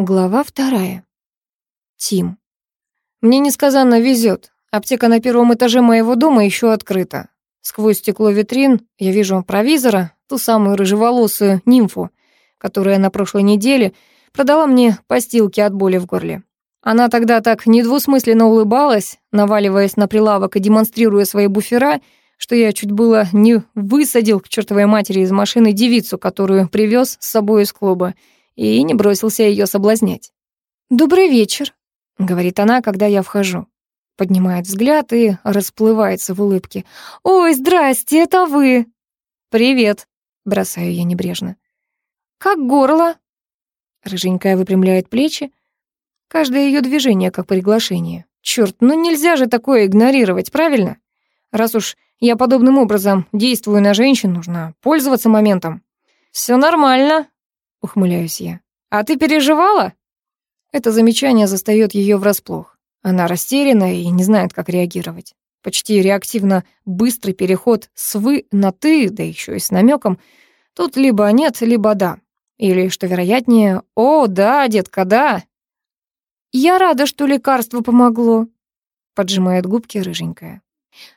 Глава вторая. Тим. Мне несказанно везет. Аптека на первом этаже моего дома еще открыта. Сквозь стекло витрин я вижу провизора, ту самую рыжеволосую нимфу, которая на прошлой неделе продала мне постилки от боли в горле. Она тогда так недвусмысленно улыбалась, наваливаясь на прилавок и демонстрируя свои буфера, что я чуть было не высадил к чертовой матери из машины девицу, которую привез с собой из клуба, и не бросился ее соблазнять. «Добрый вечер», — говорит она, когда я вхожу. Поднимает взгляд и расплывается в улыбке. «Ой, здрасте, это вы!» «Привет», — бросаю я небрежно. «Как горло?» Рыженькая выпрямляет плечи. Каждое ее движение как приглашение. Черт, ну нельзя же такое игнорировать, правильно? Раз уж я подобным образом действую на женщин, нужно пользоваться моментом. Все нормально, — ухмыляюсь я. «А ты переживала?» Это замечание застаёт её врасплох. Она растеряна и не знает, как реагировать. Почти реактивно быстрый переход с «вы» на «ты», да ещё и с намёком. Тут либо нет, либо да. Или, что вероятнее, «О, да, детка, да». «Я рада, что лекарство помогло», — поджимает губки рыженькая.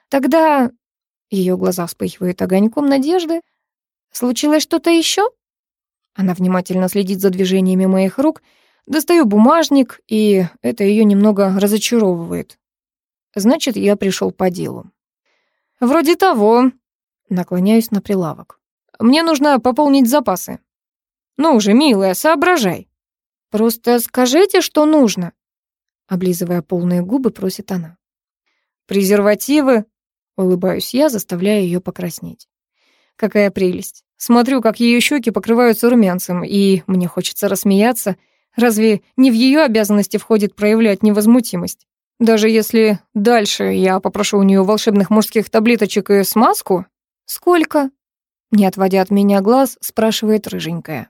«Тогда...» — её глаза вспыхивают огоньком надежды. «Случилось что-то ещё?» Она внимательно следит за движениями моих рук. Достаю бумажник, и это ее немного разочаровывает. Значит, я пришел по делу. Вроде того. Наклоняюсь на прилавок. Мне нужно пополнить запасы. Ну уже, милая, соображай. Просто скажите, что нужно. Облизывая полные губы, просит она. Презервативы. Улыбаюсь я, заставляя ее покраснеть. Какая прелесть. Смотрю, как ее щеки покрываются румянцем, и мне хочется рассмеяться. Разве не в ее обязанности входит проявлять невозмутимость? Даже если дальше я попрошу у нее волшебных мужских таблеточек и смазку? Сколько? Не отводя от меня глаз, спрашивает рыженькая.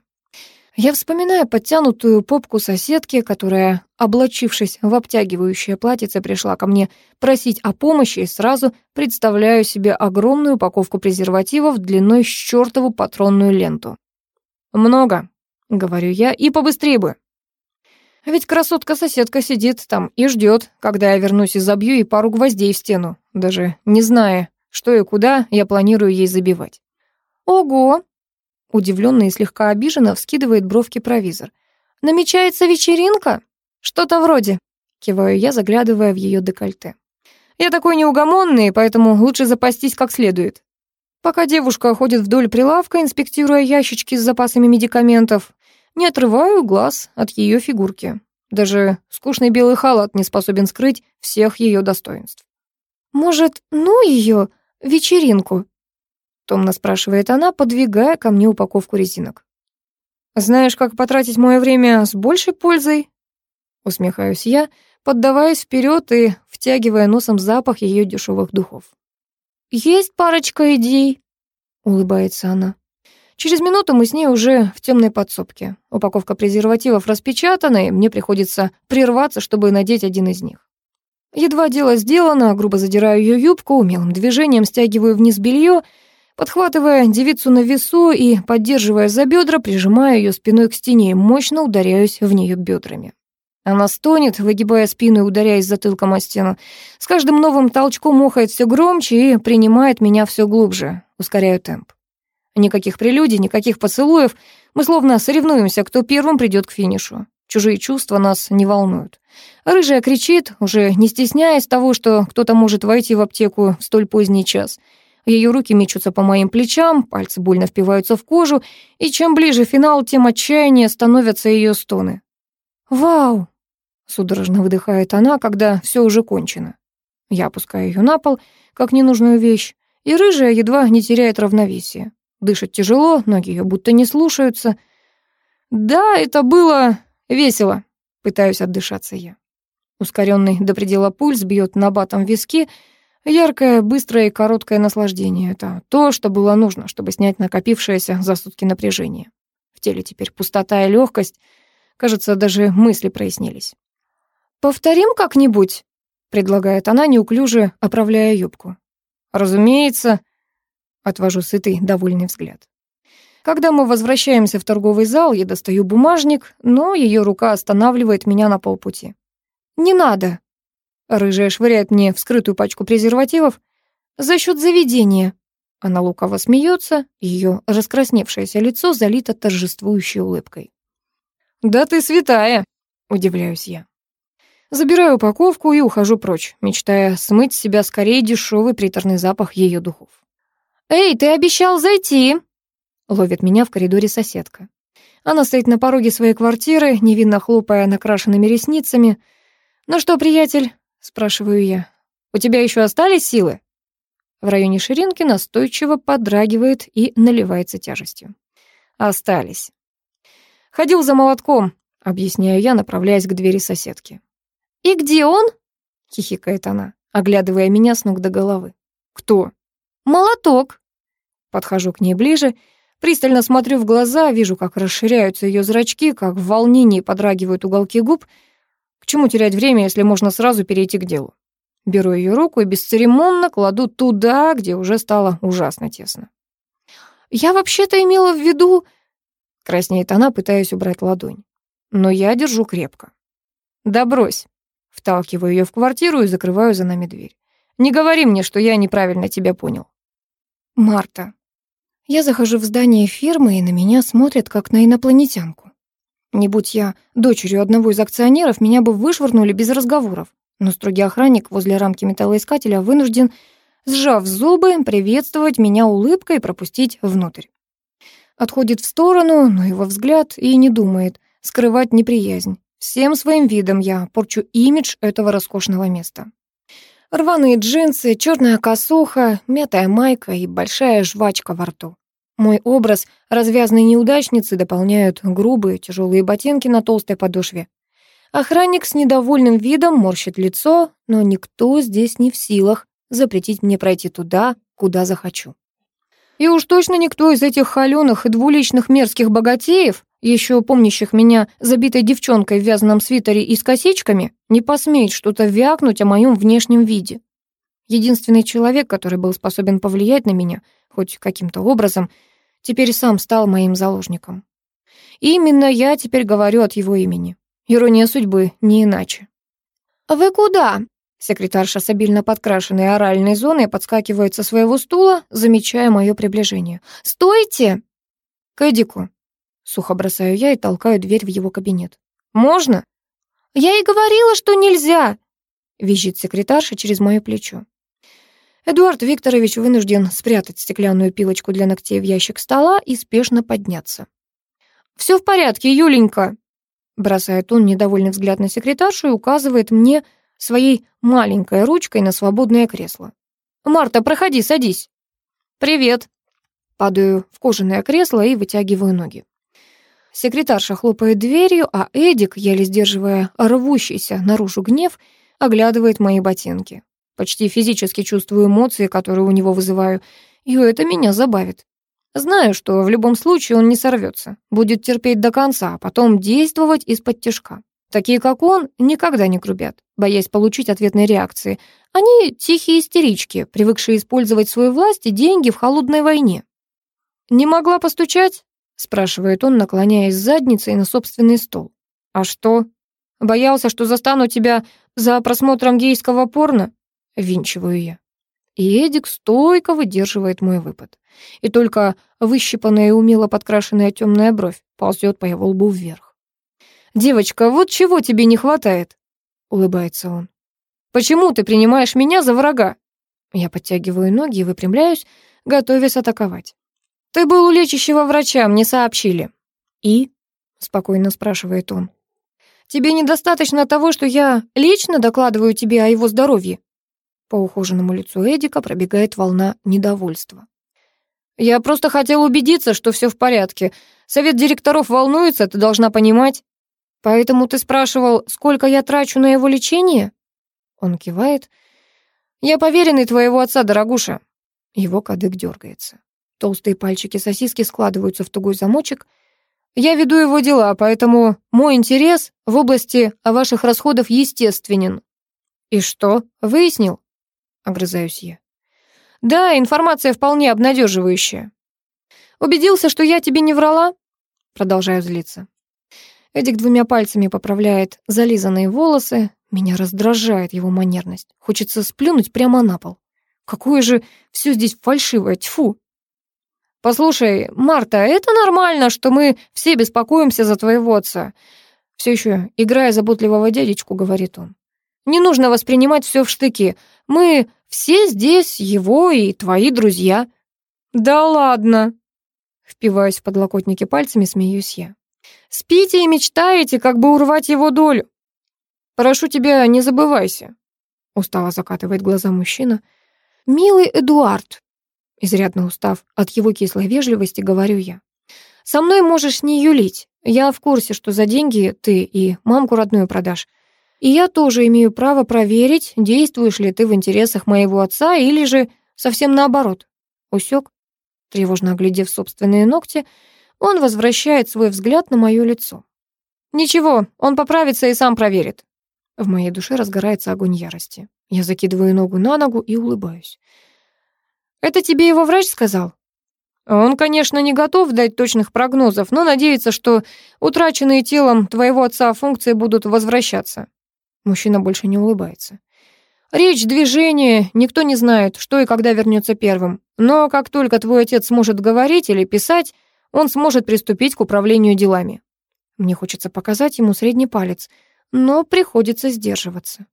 Я вспоминаю подтянутую попку соседки, которая, облачившись в обтягивающее платьице, пришла ко мне просить о помощи и сразу представляю себе огромную упаковку презервативов длиной с чёртову патронную ленту. «Много», — говорю я, — «и побыстрее бы». Ведь красотка-соседка сидит там и ждет, когда я вернусь и забью ей пару гвоздей в стену, даже не зная, что и куда я планирую ей забивать. «Ого!» Удивленно и слегка обиженно вскидывает бровки провизор. «Намечается вечеринка?» «Что-то вроде», — киваю я, заглядывая в ее декольте. «Я такой неугомонный, поэтому лучше запастись как следует». Пока девушка ходит вдоль прилавка, инспектируя ящички с запасами медикаментов, не отрываю глаз от ее фигурки. Даже скучный белый халат не способен скрыть всех ее достоинств. «Может, ну ее вечеринку?» Томно спрашивает она, подвигая ко мне упаковку резинок. «Знаешь, как потратить мое время с большей пользой?» Усмехаюсь я, поддаваясь вперед и втягивая носом запах ее дешевых духов. «Есть парочка идей», — улыбается она. Через минуту мы с ней уже в темной подсобке. Упаковка презервативов распечатана, и мне приходится прерваться, чтобы надеть один из них. Едва дело сделано, грубо задираю ее юбку, умелым движением стягиваю вниз белье Подхватывая девицу на весу и, поддерживая за бедра, прижимаю ее спиной к стене и мощно ударяюсь в нее бедрами. Она стонет, выгибая спину и ударяясь затылком о стену. С каждым новым толчком мухает все громче и принимает меня все глубже. Ускоряю темп. Никаких прелюдий, никаких поцелуев. Мы словно соревнуемся, кто первым придет к финишу. Чужие чувства нас не волнуют. Рыжая кричит, уже не стесняясь того, что кто-то может войти в аптеку в столь поздний час — ее руки мечутся по моим плечам, пальцы больно впиваются в кожу, и чем ближе финал, тем отчаяннее становятся ее стоны. «Вау!» — судорожно выдыхает она, когда все уже кончено. Я опускаю ее на пол, как ненужную вещь, и рыжая едва не теряет равновесие. Дышит тяжело, ноги ее будто не слушаются. «Да, это было весело», — пытаюсь отдышаться я. Ускоренный до предела пульс бьет набатом виски — Яркое, быстрое и короткое наслаждение — это то, что было нужно, чтобы снять накопившееся за сутки напряжение. В теле теперь пустота и легкость. Кажется, даже мысли прояснились. «Повторим как-нибудь?» — предлагает она, неуклюже оправляя юбку. «Разумеется», — отвожу сытый, довольный взгляд. Когда мы возвращаемся в торговый зал, я достаю бумажник, но ее рука останавливает меня на полпути. «Не надо!» Рыжая швыряет мне вскрытую пачку презервативов. «За счет заведения!» Она лукаво смеется, ее раскрасневшееся лицо залито торжествующей улыбкой. «Да ты святая!» — удивляюсь я. Забираю упаковку и ухожу прочь, мечтая смыть с себя скорее дешевый приторный запах ее духов. «Эй, ты обещал зайти!» Ловит меня в коридоре соседка. Она стоит на пороге своей квартиры, невинно хлопая накрашенными ресницами. «Ну что, приятель?» — спрашиваю я. «У тебя еще остались силы?» В районе ширинки настойчиво подрагивает и наливается тяжестью. «Остались». «Ходил за молотком», — объясняю я, направляясь к двери соседки. «И где он?» — хихикает она, оглядывая меня с ног до головы. «Кто?» «Молоток». Подхожу к ней ближе Пристально смотрю в глаза, вижу, как расширяются ее зрачки, как в волнении подрагивают уголки губ. К чему терять время, если можно сразу перейти к делу? Беру ее руку и бесцеремонно кладу туда, где уже стало ужасно тесно. «Я вообще-то имела в виду...» Краснеет она, пытаясь убрать ладонь. Но я держу крепко. «Да брось!» Вталкиваю ее в квартиру и закрываю за нами дверь. «Не говори мне, что я неправильно тебя понял». «Марта, я захожу в здание фирмы, и на меня смотрят, как на инопланетянку. Не будь я дочерью одного из акционеров, меня бы вышвырнули без разговоров. Но строгий охранник возле рамки металлоискателя вынужден, сжав зубы, приветствовать меня улыбкой и пропустить внутрь. Отходит в сторону, но его взгляд и не думает скрывать неприязнь. Всем своим видом я порчу имидж этого роскошного места. Рваные джинсы, черная косуха, мятая майка и большая жвачка во рту. Мой образ развязной неудачницы дополняют грубые тяжелые ботинки на толстой подошве. Охранник с недовольным видом морщит лицо, но никто здесь не в силах запретить мне пройти туда, куда захочу. И уж точно никто из этих холёных и двуличных мерзких богатеев еще помнящих меня забитой девчонкой в вязаном свитере и с косичками, не посмеет что-то вякнуть о моем внешнем виде. Единственный человек, который был способен повлиять на меня, хоть каким-то образом, теперь сам стал моим заложником. И именно я теперь говорю от его имени. Ирония судьбы, не иначе. «Вы куда?» Секретарша с обильно подкрашенной оральной зоной подскакивает со своего стула, замечая мое приближение. «Стойте!» «К Эдику», Сухо бросаю я и толкаю дверь в его кабинет. «Можно?» «Я и говорила, что нельзя!» Визжит секретарша через мое плечо. Эдуард Викторович вынужден спрятать стеклянную пилочку для ногтей в ящик стола и спешно подняться. «Все в порядке, Юленька!» Бросает он недовольный взгляд на секретаршу и указывает мне своей маленькой ручкой на свободное кресло. «Марта, проходи, садись». «Привет». Падаю в кожаное кресло и вытягиваю ноги. Секретарша хлопает дверью, а Эдик, еле сдерживая рвущийся наружу гнев, оглядывает мои ботинки. Почти физически чувствую эмоции, которые у него вызываю, и это меня забавит. Знаю, что в любом случае он не сорвется, будет терпеть до конца, а потом действовать из-под тяжка. Такие, как он, никогда не грубят, боясь получить ответной реакции. Они тихие истерички, привыкшие использовать свою власть и деньги в холодной войне. «Не могла постучать?» спрашивает он, наклоняясь задницей на собственный стол. А что? Боялся, что застану тебя за просмотром гейского порно? Винчиваю я. И Эдик стойко выдерживает мой выпад. И только выщипанная и умело подкрашенная темная бровь ползет по его лбу вверх. «Девочка, вот чего тебе не хватает?» — улыбается он. «Почему ты принимаешь меня за врага?» Я подтягиваю ноги и выпрямляюсь, готовясь атаковать. «Ты был у лечащего врача, мне сообщили». «И?» — спокойно спрашивает он. «Тебе недостаточно того, что я лично докладываю тебе о его здоровье?» По ухоженному лицу Эдика пробегает волна недовольства. «Я просто хотел убедиться, что все в порядке. Совет директоров волнуется, ты должна понимать. Поэтому ты спрашивал, сколько я трачу на его лечение?» Он кивает. «Я поверенный твоего отца, дорогуша». Его кадык дергается. Толстые пальчики сосиски складываются в тугой замочек. Я веду его дела, поэтому мой интерес в области ваших расходов естественен. И что, выяснил? Огрызаюсь я. Да, информация вполне обнадеживающая. Убедился, что я тебе не врала?» Продолжаю злиться. Эдик двумя пальцами поправляет зализанные волосы. Меня раздражает его манерность. Хочется сплюнуть прямо на пол. Какое же все здесь фальшивое, тьфу. «Послушай, Марта, это нормально, что мы все беспокоимся за твоего отца. Все еще, играя заботливого дядечку, говорит он. Не нужно воспринимать все в штыки. Мы все здесь его и твои друзья. Да ладно. Впиваюсь в подлокотники пальцами, смеюсь я. Спите и мечтаете, как бы урвать его долю. Прошу тебя, не забывайся. Устало закатывает глаза мужчина. Милый Эдуард, изрядно устав от его кислой вежливости, говорю я. Со мной можешь не юлить. Я в курсе, что за деньги ты и мамку родную продашь. И я тоже имею право проверить, действуешь ли ты в интересах моего отца или же совсем наоборот. Усек, тревожно оглядев собственные ногти, он возвращает свой взгляд на мое лицо. Ничего, он поправится и сам проверит. В моей душе разгорается огонь ярости. Я закидываю ногу на ногу и улыбаюсь. «Это тебе его врач сказал?» Он, конечно, не готов дать точных прогнозов, но надеется, что утраченные телом твоего отца функции будут возвращаться. Мужчина больше не улыбается. Речь, движение, никто не знает, что и когда вернется первым. Но как только твой отец сможет говорить или писать, он сможет приступить к управлению делами. Мне хочется показать ему средний палец, но приходится сдерживаться.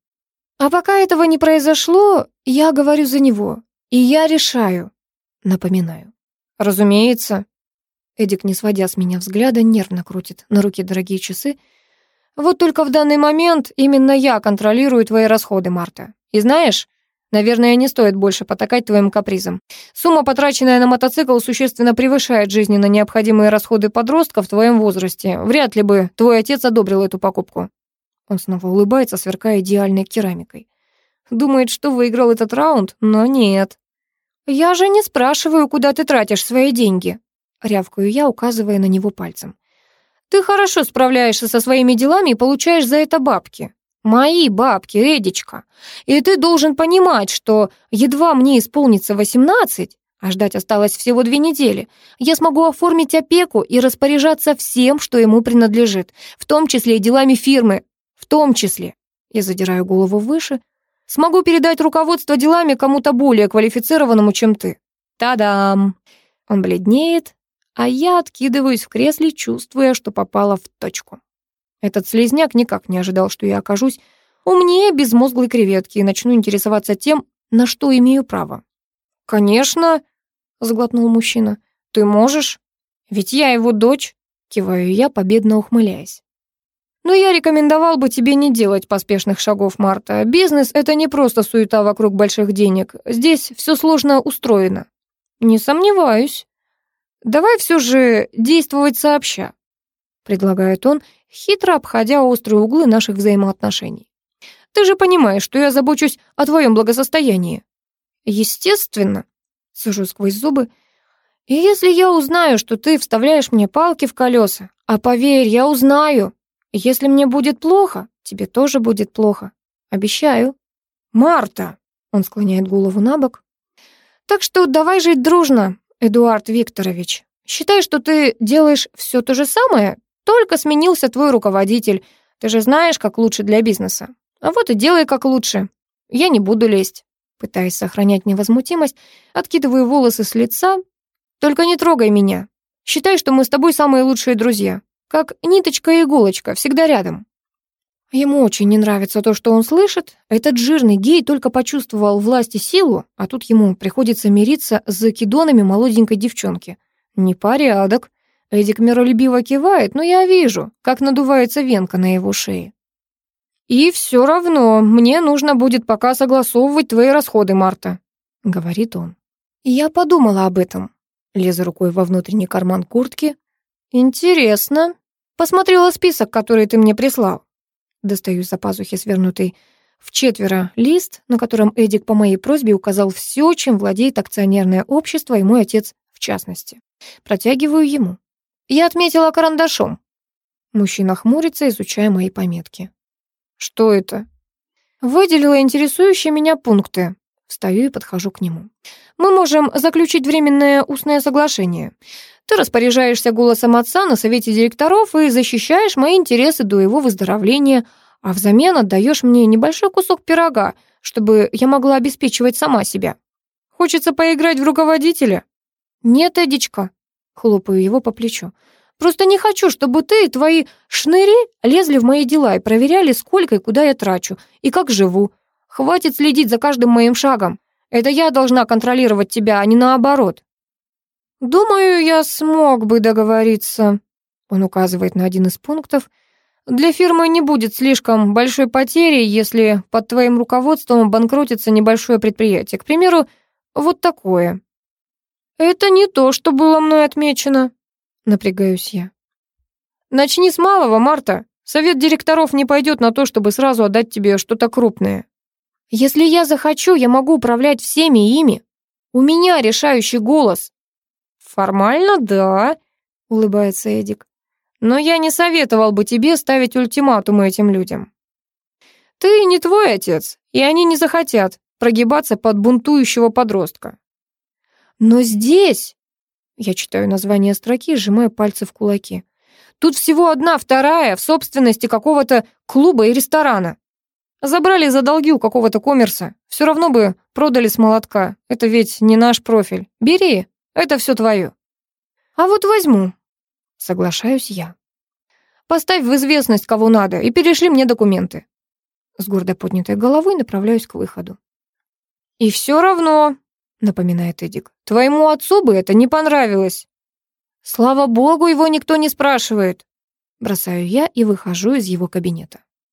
А пока этого не произошло, я говорю за него, и я решаю, напоминаю. «Разумеется». Эдик, не сводя с меня взгляда, нервно крутит на руки дорогие часы. «Вот только в данный момент именно я контролирую твои расходы, Марта. И знаешь, наверное, не стоит больше потакать твоим капризам. Сумма, потраченная на мотоцикл, существенно превышает жизненно необходимые расходы подростка в твоем возрасте. Вряд ли бы твой отец одобрил эту покупку». Он снова улыбается, сверкая идеальной керамикой. Думает, что выиграл этот раунд, но нет. «Я же не спрашиваю, куда ты тратишь свои деньги», — рявкаю я, указывая на него пальцем. «Ты хорошо справляешься со своими делами и получаешь за это бабки. Мои бабки, Эдичка. И ты должен понимать, что едва мне исполнится восемнадцать, а ждать осталось всего две недели, я смогу оформить опеку и распоряжаться всем, что ему принадлежит, в том числе и делами фирмы, в том числе. Я задираю голову выше, Смогу передать руководство делами кому-то более квалифицированному, чем ты. Та-дам! Он бледнеет, а я откидываюсь в кресле, чувствуя, что попала в точку. Этот слезняк никак не ожидал, что я окажусь умнее безмозглой креветки и начну интересоваться тем, на что имею право. «Конечно», — сглотнул мужчина, — «ты можешь? Ведь я его дочь», — киваю я, победно ухмыляясь. Но я рекомендовал бы тебе не делать поспешных шагов, Марта. Бизнес — это не просто суета вокруг больших денег. Здесь все сложно устроено. Не сомневаюсь. Давай все же действовать сообща, предлагает он, хитро обходя острые углы наших взаимоотношений. Ты же понимаешь, что я забочусь о твоем благосостоянии. Естественно, сужу сквозь зубы, и если я узнаю, что ты вставляешь мне палки в колеса, а поверь, я узнаю, если мне будет плохо, тебе тоже будет плохо. Обещаю. Марта, он склоняет голову на бок. Так что давай жить дружно, Эдуард Викторович. Считай, что ты делаешь все то же самое, только сменился твой руководитель. Ты же знаешь, как лучше для бизнеса. А вот и делай как лучше. Я не буду лезть. Пытаясь сохранять невозмутимость, откидываю волосы с лица. Только не трогай меня. Считай, что мы с тобой самые лучшие друзья. Как ниточка и иголочка, всегда рядом. Ему очень не нравится то, что он слышит. Этот жирный гей только почувствовал власть и силу, а тут ему приходится мириться с закидонами молоденькой девчонки. Непорядок. Эдик миролюбиво кивает, но я вижу, как надувается венка на его шее. «И все равно мне нужно будет пока согласовывать твои расходы, Марта», — говорит он. Я подумала об этом. Лезу рукой во внутренний карман куртки. «Интересно», Посмотрела список, который ты мне прислал. Достаю из-за пазухи свернутый в четверо лист, на котором Эдик по моей просьбе указал все, чем владеет акционерное общество и мой отец в частности. Протягиваю ему. Я отметила карандашом. Мужчина хмурится, изучая мои пометки. Что это? Выделила интересующие меня пункты. Встаю и подхожу к нему. Мы можем заключить временное устное соглашение. Ты распоряжаешься голосом отца на совете директоров и защищаешь мои интересы до его выздоровления, а взамен отдаешь мне небольшой кусок пирога, чтобы я могла обеспечивать сама себя. Хочется поиграть в руководителя? Нет, Эдичка, хлопаю его по плечу. Просто не хочу, чтобы ты и твои шныри лезли в мои дела и проверяли, сколько и куда я трачу, и как живу. Хватит следить за каждым моим шагом. Это я должна контролировать тебя, а не наоборот. Думаю, я смог бы договориться. Он указывает на один из пунктов. Для фирмы не будет слишком большой потери, если под твоим руководством обанкротится небольшое предприятие. К примеру, вот такое. Это не то, что было мной отмечено. Напрягаюсь я. Начни с малого, Марта. Совет директоров не пойдет на то, чтобы сразу отдать тебе что-то крупное. Если я захочу, я могу управлять всеми ими. У меня решающий голос. Формально, да, улыбается Эдик. Но я не советовал бы тебе ставить ультиматумы этим людям. Ты не твой отец, и они не захотят прогибаться под бунтующего подростка. Но здесь я читаю название строки, сжимая пальцы в кулаки. Тут всего одна вторая в собственности какого-то клуба и ресторана. Забрали за долги у какого-то коммерса. Все равно бы продали с молотка. Это ведь не наш профиль. Бери, это все твое. А вот возьму. Соглашаюсь я. Поставь в известность, кого надо, и перешли мне документы. С гордо поднятой головой направляюсь к выходу. И все равно, напоминает Эдик. Твоему отцу бы это не понравилось. Слава богу, его никто не спрашивает. Бросаю я и выхожу из его кабинета.